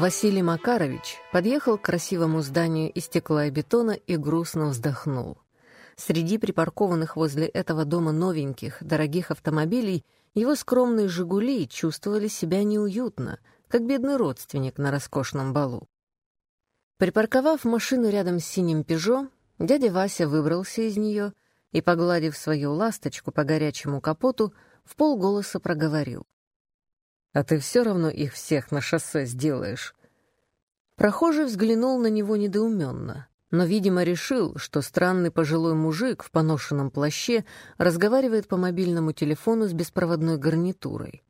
Василий Макарович подъехал к красивому зданию из стекла и бетона и грустно вздохнул. Среди припаркованных возле этого дома новеньких, дорогих автомобилей его скромные «Жигули» чувствовали себя неуютно, как бедный родственник на роскошном балу. Припарковав машину рядом с синим «Пежо», дядя Вася выбрался из нее и, погладив свою ласточку по горячему капоту, в полголоса проговорил. А ты все равно их всех на шоссе сделаешь. Прохожий взглянул на него недоуменно, но, видимо, решил, что странный пожилой мужик в поношенном плаще разговаривает по мобильному телефону с беспроводной гарнитурой.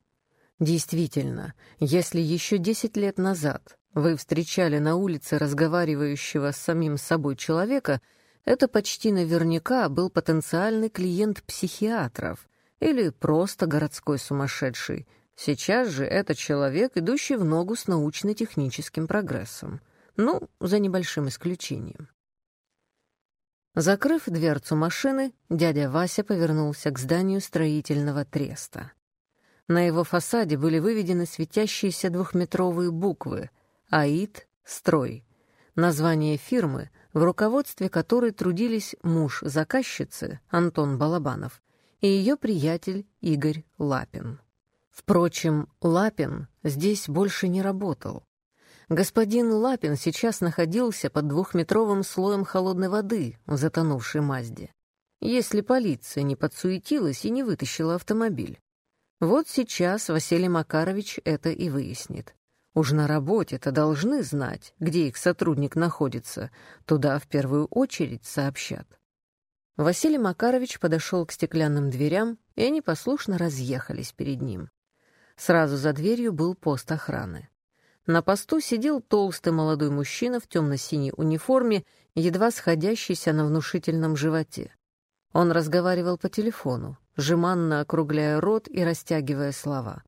Действительно, если еще десять лет назад вы встречали на улице разговаривающего с самим собой человека, это почти наверняка был потенциальный клиент психиатров или просто городской сумасшедший — Сейчас же это человек, идущий в ногу с научно-техническим прогрессом. Ну, за небольшим исключением. Закрыв дверцу машины, дядя Вася повернулся к зданию строительного треста. На его фасаде были выведены светящиеся двухметровые буквы «АИД Строй», название фирмы, в руководстве которой трудились муж заказчицы Антон Балабанов и ее приятель Игорь Лапин. Впрочем, Лапин здесь больше не работал. Господин Лапин сейчас находился под двухметровым слоем холодной воды в затонувшей Мазде. Если полиция не подсуетилась и не вытащила автомобиль. Вот сейчас Василий Макарович это и выяснит. Уж на работе-то должны знать, где их сотрудник находится. Туда в первую очередь сообщат. Василий Макарович подошел к стеклянным дверям, и они послушно разъехались перед ним. Сразу за дверью был пост охраны. На посту сидел толстый молодой мужчина в темно-синей униформе, едва сходящийся на внушительном животе. Он разговаривал по телефону, жеманно округляя рот и растягивая слова.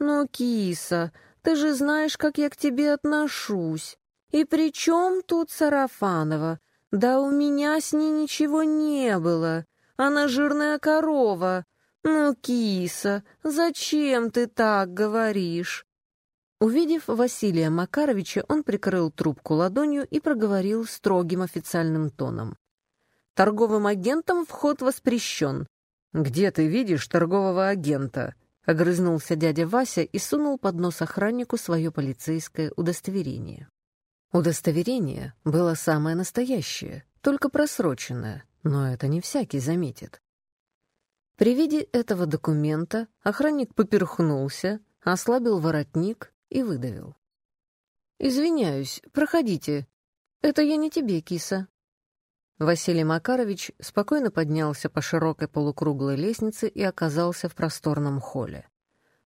«Ну, киса, ты же знаешь, как я к тебе отношусь. И при чем тут Сарафанова? Да у меня с ней ничего не было. Она жирная корова. «Ну, киса, зачем ты так говоришь?» Увидев Василия Макаровича, он прикрыл трубку ладонью и проговорил строгим официальным тоном. «Торговым агентам вход воспрещен». «Где ты видишь торгового агента?» — огрызнулся дядя Вася и сунул под нос охраннику свое полицейское удостоверение. Удостоверение было самое настоящее, только просроченное, но это не всякий заметит. При виде этого документа охранник поперхнулся, ослабил воротник и выдавил. «Извиняюсь, проходите. Это я не тебе, киса». Василий Макарович спокойно поднялся по широкой полукруглой лестнице и оказался в просторном холле.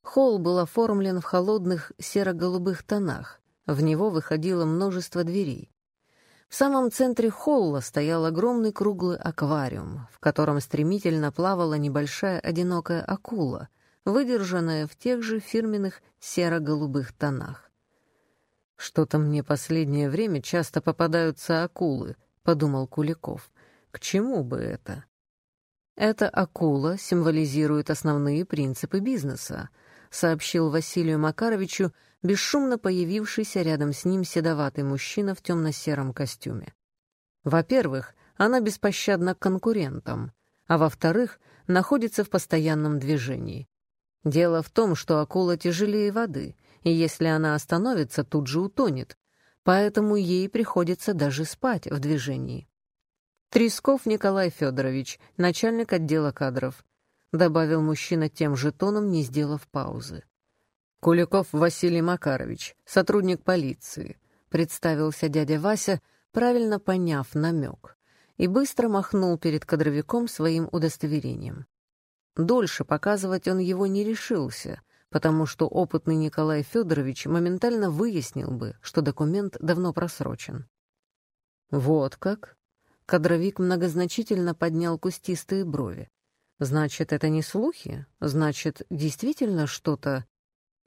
Холл был оформлен в холодных серо-голубых тонах, в него выходило множество дверей. В самом центре холла стоял огромный круглый аквариум, в котором стремительно плавала небольшая одинокая акула, выдержанная в тех же фирменных серо-голубых тонах. «Что-то мне последнее время часто попадаются акулы», — подумал Куликов. «К чему бы это?» «Эта акула символизирует основные принципы бизнеса», — сообщил Василию Макаровичу бесшумно появившийся рядом с ним седоватый мужчина в темно-сером костюме. Во-первых, она беспощадна к конкурентам, а во-вторых, находится в постоянном движении. Дело в том, что акула тяжелее воды, и если она остановится, тут же утонет, поэтому ей приходится даже спать в движении. Тресков Николай Федорович, начальник отдела кадров, добавил мужчина тем же тоном, не сделав паузы. «Куликов Василий Макарович, сотрудник полиции», — представился дядя Вася, правильно поняв намек, и быстро махнул перед кадровиком своим удостоверением. Дольше показывать он его не решился, потому что опытный Николай Федорович моментально выяснил бы, что документ давно просрочен. «Вот как?» — кадровик многозначительно поднял кустистые брови. «Значит, это не слухи? Значит, действительно что-то...»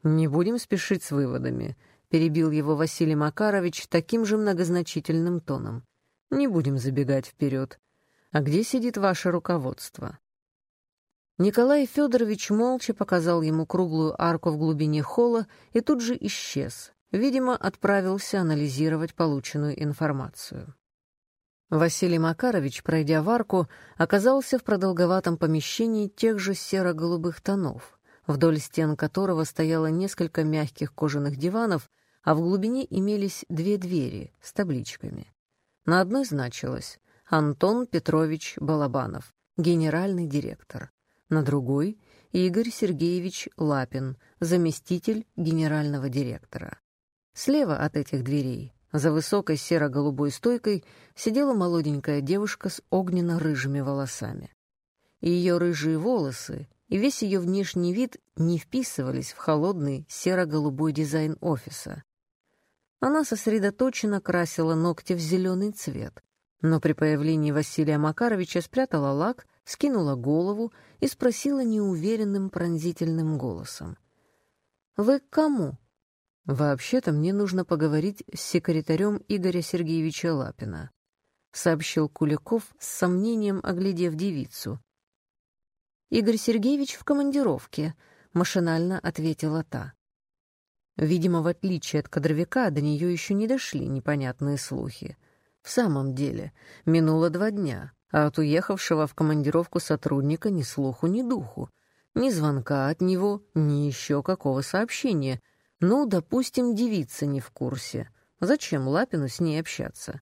«Не будем спешить с выводами», — перебил его Василий Макарович таким же многозначительным тоном. «Не будем забегать вперед. А где сидит ваше руководство?» Николай Федорович молча показал ему круглую арку в глубине холла и тут же исчез, видимо, отправился анализировать полученную информацию. Василий Макарович, пройдя в арку, оказался в продолговатом помещении тех же серо-голубых тонов, вдоль стен которого стояло несколько мягких кожаных диванов, а в глубине имелись две двери с табличками. На одной значилось «Антон Петрович Балабанов, генеральный директор», на другой — Игорь Сергеевич Лапин, заместитель генерального директора. Слева от этих дверей за высокой серо-голубой стойкой сидела молоденькая девушка с огненно-рыжими волосами. Ее рыжие волосы и весь ее внешний вид не вписывались в холодный серо-голубой дизайн офиса. Она сосредоточенно красила ногти в зеленый цвет, но при появлении Василия Макаровича спрятала лак, скинула голову и спросила неуверенным пронзительным голосом. «Вы к кому?» «Вообще-то мне нужно поговорить с секретарем Игоря Сергеевича Лапина», — сообщил Куликов с сомнением, оглядев девицу. «Игорь Сергеевич в командировке», — машинально ответила та. Видимо, в отличие от кадровика, до нее еще не дошли непонятные слухи. В самом деле, минуло два дня, а от уехавшего в командировку сотрудника ни слуху, ни духу. Ни звонка от него, ни еще какого сообщения — ну, допустим, девица не в курсе. Зачем Лапину с ней общаться?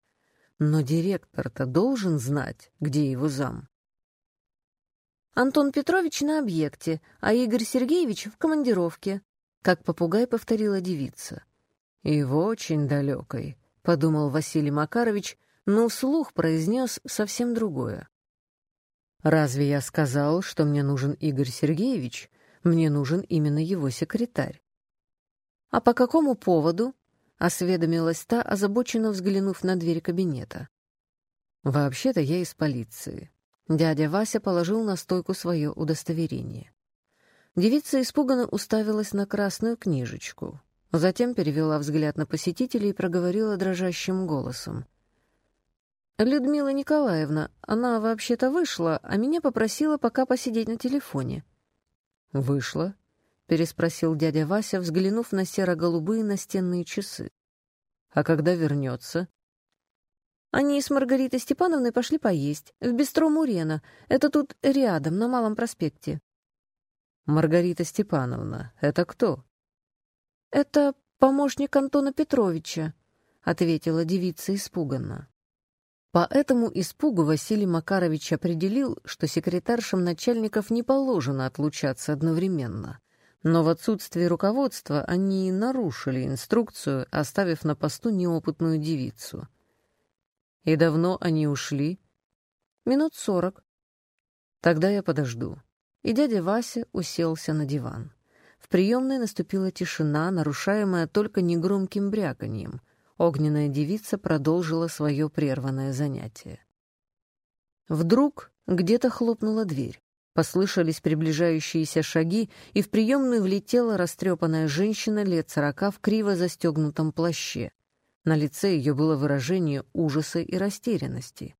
Но директор-то должен знать, где его зам. «Антон Петрович на объекте, а Игорь Сергеевич в командировке», — как попугай повторила девица. «И в очень далекой», — подумал Василий Макарович, но вслух произнес совсем другое. «Разве я сказал, что мне нужен Игорь Сергеевич? Мне нужен именно его секретарь. «А по какому поводу?» — осведомилась та, озабоченно взглянув на дверь кабинета. «Вообще-то я из полиции». Дядя Вася положил на стойку свое удостоверение. Девица испуганно уставилась на красную книжечку, затем перевела взгляд на посетителей и проговорила дрожащим голосом. «Людмила Николаевна, она вообще-то вышла, а меня попросила пока посидеть на телефоне». «Вышла?» — переспросил дядя Вася, взглянув на серо-голубые настенные часы. «А когда вернется?» Они с Маргаритой Степановной пошли поесть. В бистро Мурена. Это тут рядом, на Малом проспекте. Маргарита Степановна, это кто? Это помощник Антона Петровича, ответила девица испуганно. По этому испугу Василий Макарович определил, что секретаршам начальников не положено отлучаться одновременно. Но в отсутствие руководства они нарушили инструкцию, оставив на посту неопытную девицу. И давно они ушли? Минут сорок. Тогда я подожду. И дядя Вася уселся на диван. В приемной наступила тишина, нарушаемая только негромким бряканьем. Огненная девица продолжила свое прерванное занятие. Вдруг где-то хлопнула дверь. Послышались приближающиеся шаги, и в приемную влетела растрепанная женщина лет сорока в криво застегнутом плаще. На лице ее было выражение ужаса и растерянности.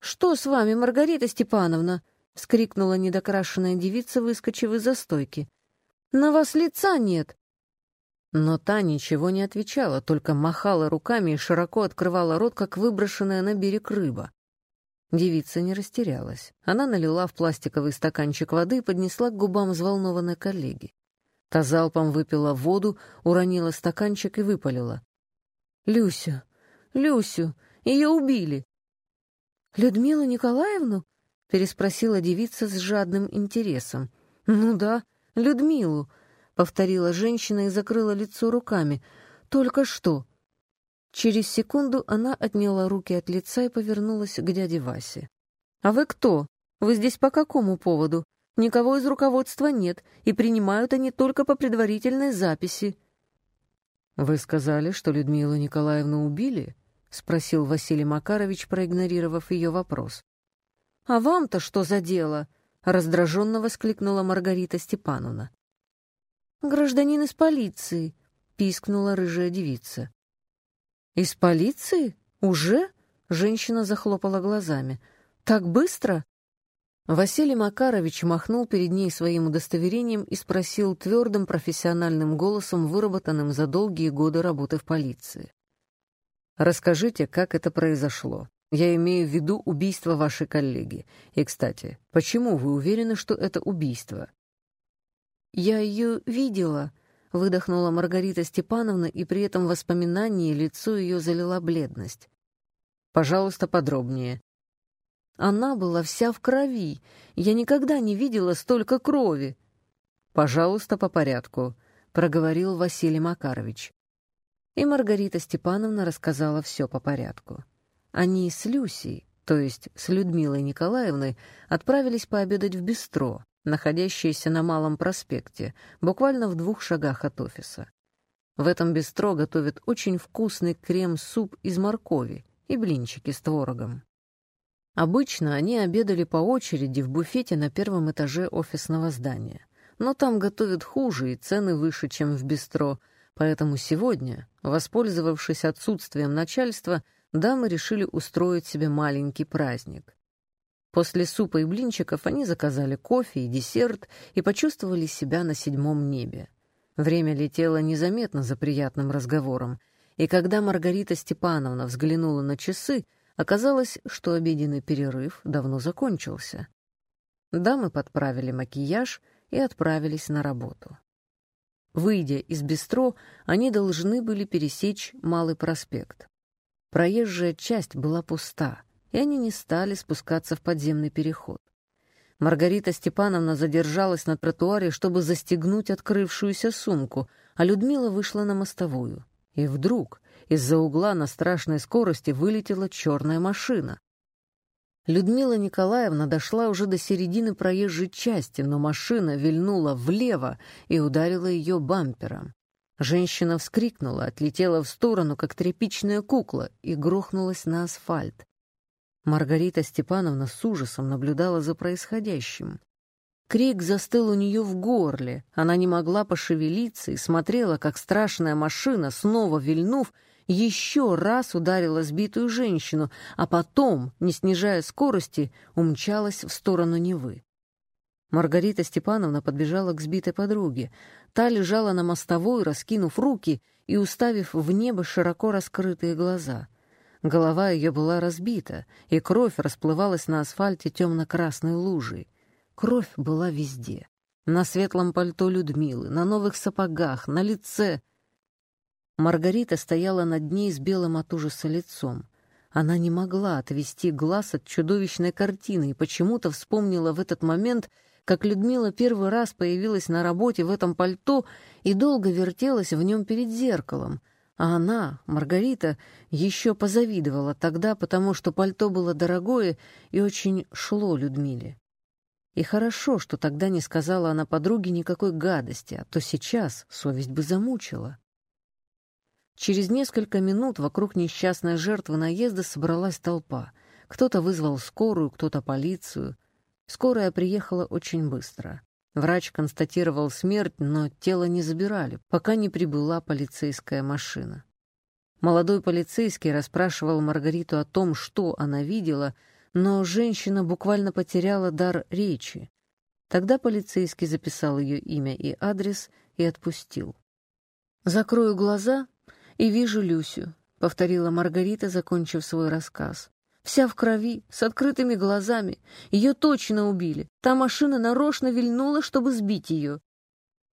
«Что с вами, Маргарита Степановна?» — вскрикнула недокрашенная девица, выскочив из-за стойки. «На вас лица нет!» Но та ничего не отвечала, только махала руками и широко открывала рот, как выброшенная на берег рыба. Девица не растерялась. Она налила в пластиковый стаканчик воды и поднесла к губам взволнованной коллеги. Та залпом выпила воду, уронила стаканчик и выпалила. «Люсю! Люсю! Ее убили!» «Людмилу Николаевну?» — переспросила девица с жадным интересом. «Ну да, Людмилу!» — повторила женщина и закрыла лицо руками. «Только что!» Через секунду она отняла руки от лица и повернулась к дяде Васе. «А вы кто? Вы здесь по какому поводу? Никого из руководства нет, и принимают они только по предварительной записи». «Вы сказали, что Людмилу Николаевну убили?» — спросил Василий Макарович, проигнорировав ее вопрос. «А вам-то что за дело?» — раздраженно воскликнула Маргарита Степановна. «Гражданин из полиции», — пискнула рыжая девица. «Из полиции? Уже?» — женщина захлопала глазами. «Так быстро?» Василий Макарович махнул перед ней своим удостоверением и спросил твердым профессиональным голосом, выработанным за долгие годы работы в полиции. «Расскажите, как это произошло. Я имею в виду убийство вашей коллеги. И, кстати, почему вы уверены, что это убийство?» «Я ее видела», — выдохнула Маргарита Степановна, и при этом воспоминании лицо ее залила бледность. «Пожалуйста, подробнее», она была вся в крови. Я никогда не видела столько крови. «Пожалуйста, по порядку», — проговорил Василий Макарович. И Маргарита Степановна рассказала все по порядку. Они с Люсей, то есть с Людмилой Николаевной, отправились пообедать в бистро, находящееся на Малом проспекте, буквально в двух шагах от офиса. В этом бистро готовят очень вкусный крем-суп из моркови и блинчики с творогом. Обычно они обедали по очереди в буфете на первом этаже офисного здания. Но там готовят хуже и цены выше, чем в бистро, поэтому сегодня, воспользовавшись отсутствием начальства, дамы решили устроить себе маленький праздник. После супа и блинчиков они заказали кофе и десерт и почувствовали себя на седьмом небе. Время летело незаметно за приятным разговором, и когда Маргарита Степановна взглянула на часы, Оказалось, что обеденный перерыв давно закончился. Дамы подправили макияж и отправились на работу. Выйдя из бистро, они должны были пересечь Малый проспект. Проезжая часть была пуста, и они не стали спускаться в подземный переход. Маргарита Степановна задержалась на тротуаре, чтобы застегнуть открывшуюся сумку, а Людмила вышла на мостовую. И вдруг из-за угла на страшной скорости вылетела черная машина. Людмила Николаевна дошла уже до середины проезжей части, но машина вильнула влево и ударила ее бампером. Женщина вскрикнула, отлетела в сторону, как тряпичная кукла, и грохнулась на асфальт. Маргарита Степановна с ужасом наблюдала за происходящим. Крик застыл у нее в горле, она не могла пошевелиться и смотрела, как страшная машина, снова вильнув, еще раз ударила сбитую женщину, а потом, не снижая скорости, умчалась в сторону Невы. Маргарита Степановна подбежала к сбитой подруге. Та лежала на мостовой, раскинув руки и уставив в небо широко раскрытые глаза. Голова ее была разбита, и кровь расплывалась на асфальте темно-красной лужей. Кровь была везде. На светлом пальто Людмилы, на новых сапогах, на лице — Маргарита стояла над ней с белым от ужаса лицом. Она не могла отвести глаз от чудовищной картины и почему-то вспомнила в этот момент, как Людмила первый раз появилась на работе в этом пальто и долго вертелась в нем перед зеркалом. А она, Маргарита, еще позавидовала тогда, потому что пальто было дорогое и очень шло Людмиле. И хорошо, что тогда не сказала она подруге никакой гадости, а то сейчас совесть бы замучила. Через несколько минут вокруг несчастной жертвы наезда собралась толпа. Кто-то вызвал скорую, кто-то полицию. Скорая приехала очень быстро. Врач констатировал смерть, но тело не забирали, пока не прибыла полицейская машина. Молодой полицейский расспрашивал Маргариту о том, что она видела, но женщина буквально потеряла дар речи. Тогда полицейский записал ее имя и адрес и отпустил. «Закрою глаза и вижу Люсю», — повторила Маргарита, закончив свой рассказ. «Вся в крови, с открытыми глазами. Ее точно убили. Та машина нарочно вильнула, чтобы сбить ее».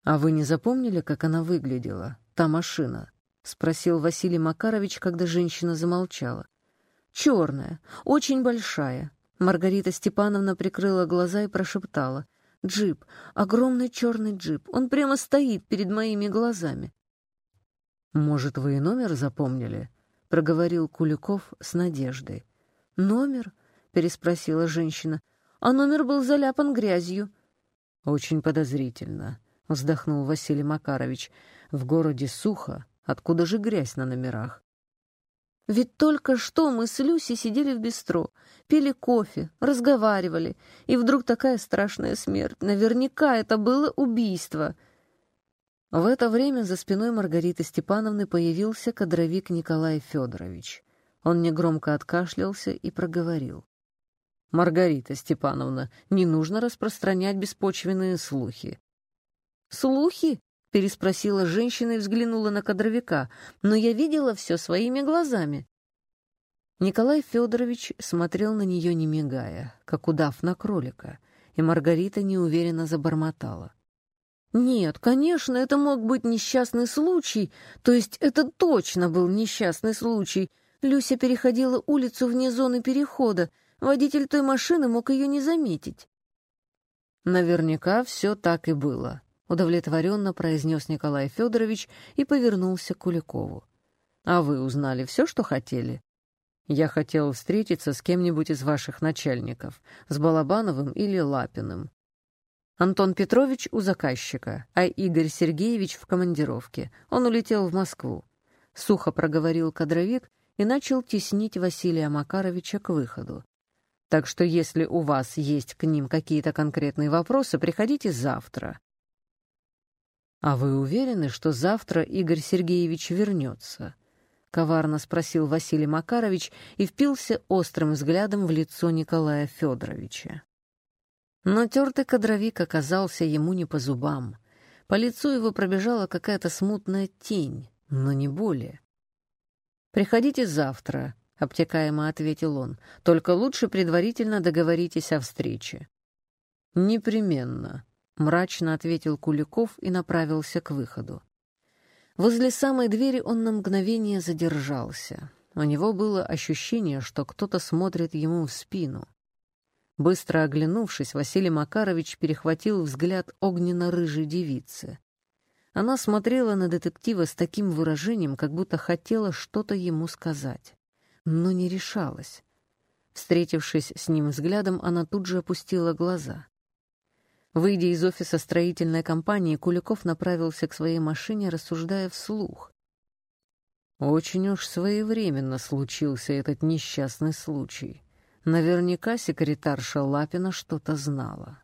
«А вы не запомнили, как она выглядела, та машина?» — спросил Василий Макарович, когда женщина замолчала. «Черная, очень большая». Маргарита Степановна прикрыла глаза и прошептала. «Джип, огромный черный джип, он прямо стоит перед моими глазами. «Может, вы и номер запомнили?» — проговорил Куликов с надеждой. «Номер?» — переспросила женщина. «А номер был заляпан грязью». «Очень подозрительно», — вздохнул Василий Макарович. «В городе сухо. Откуда же грязь на номерах?» «Ведь только что мы с Люси сидели в бистро, пили кофе, разговаривали, и вдруг такая страшная смерть. Наверняка это было убийство». В это время за спиной Маргариты Степановны появился кадровик Николай Федорович. Он негромко откашлялся и проговорил. Маргарита Степановна, не нужно распространять беспочвенные слухи. «Слухи?» — переспросила женщина и взглянула на кадровика. «Но я видела все своими глазами». Николай Федорович смотрел на нее, не мигая, как удав на кролика, и Маргарита неуверенно забормотала. «Нет, конечно, это мог быть несчастный случай, то есть это точно был несчастный случай. Люся переходила улицу вне зоны перехода, водитель той машины мог ее не заметить». «Наверняка все так и было», — удовлетворенно произнес Николай Федорович и повернулся к Куликову. «А вы узнали все, что хотели?» «Я хотел встретиться с кем-нибудь из ваших начальников, с Балабановым или Лапиным. Антон Петрович у заказчика, а Игорь Сергеевич в командировке. Он улетел в Москву. Сухо проговорил кадровик и начал теснить Василия Макаровича к выходу. Так что если у вас есть к ним какие-то конкретные вопросы, приходите завтра. «А вы уверены, что завтра Игорь Сергеевич вернется?» — коварно спросил Василий Макарович и впился острым взглядом в лицо Николая Федоровича. Но тертый кадровик оказался ему не по зубам. По лицу его пробежала какая-то смутная тень, но не более. «Приходите завтра», — обтекаемо ответил он. «Только лучше предварительно договоритесь о встрече». «Непременно», — мрачно ответил Куликов и направился к выходу. Возле самой двери он на мгновение задержался. У него было ощущение, что кто-то смотрит ему в спину. Быстро оглянувшись, Василий Макарович перехватил взгляд огненно-рыжей девицы. Она смотрела на детектива с таким выражением, как будто хотела что-то ему сказать, но не решалась. Встретившись с ним взглядом, она тут же опустила глаза. Выйдя из офиса строительной компании, Куликов направился к своей машине, рассуждая вслух. Очень уж своевременно случился этот несчастный случай. Наверняка секретарша Лапина что-то знала.